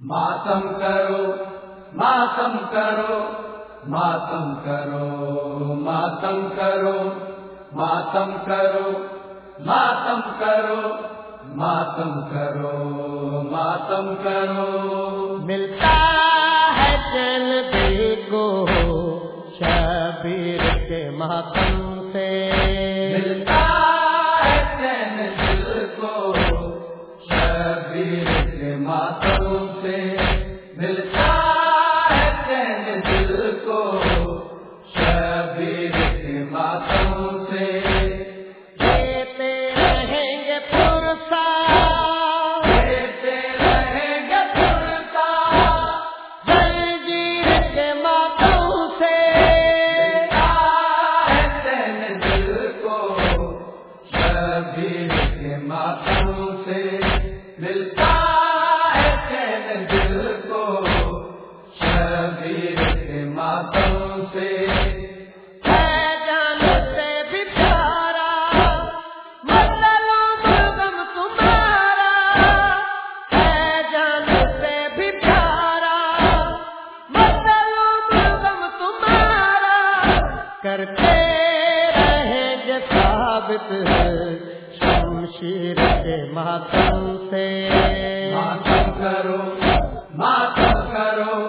ماتم کرو ماتم کرو ماتم کرو ماتم کرو ماتم کرو ماتم کرو ماتم کرو ماتم کرو ملتا ہے چل دل کو شبیر کے ماتم کرتے رہیں گے ثابت شمشیر کے ماتم سے۔ ماتم کرو ماتم کرو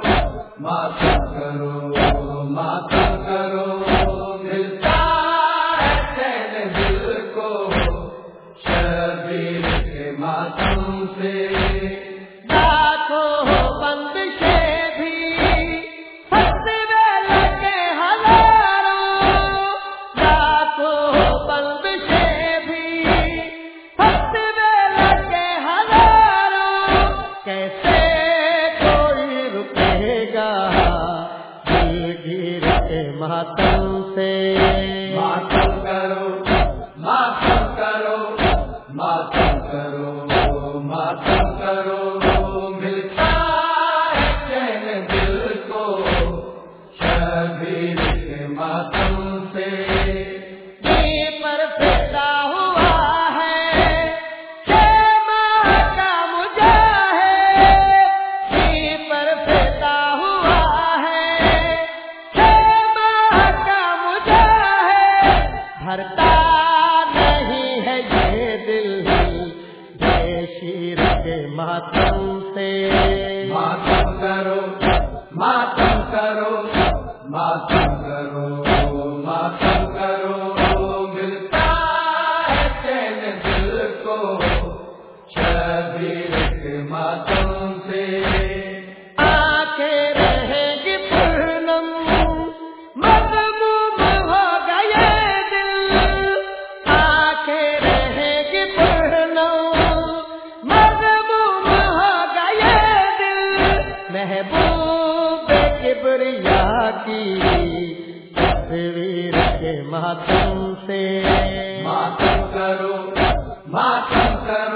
ماتم کرو ماتم کرو۔ ملتا ہے دل کو شبیر کے ماتم سے۔ ماتم سے۔ ماتم کرو ماتم کرو ماتم کرو ماتم کرو۔ ملتا ہے دل کو شبیر کے ماتم سے۔ بے شیر کے ماتم سے۔ ماتم کرو ماتم کرو ماتم کرو ماتم کرو۔ ماتم سے ماتم کرو ماتم کرو۔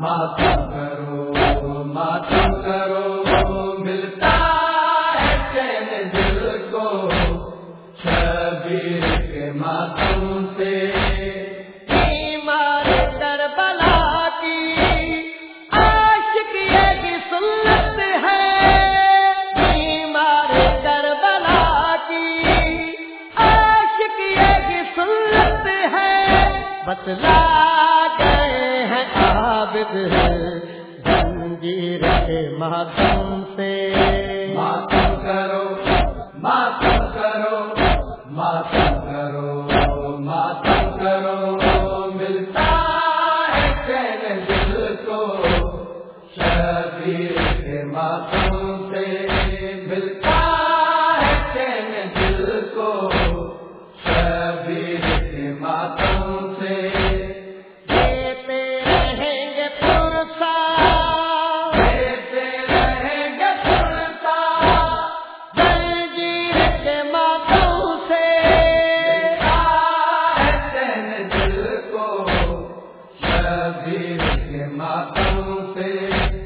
ماتم کرو ماتم کرو ملتا ہے چین دل کو شبیر کے ماتم سے کربلا کی عاشق یہ سنت ہے بیمار کربلا کی عاشق یہ بھی سنت ہے بتلا ثابت ہے۔ زنجیر کے ماتم سے۔ ماتم کرو ماتم کرو ماتم کرو ماتم کرو۔ ملتا ہے چین دل کو شبیر کے ماتم سے۔ ملتا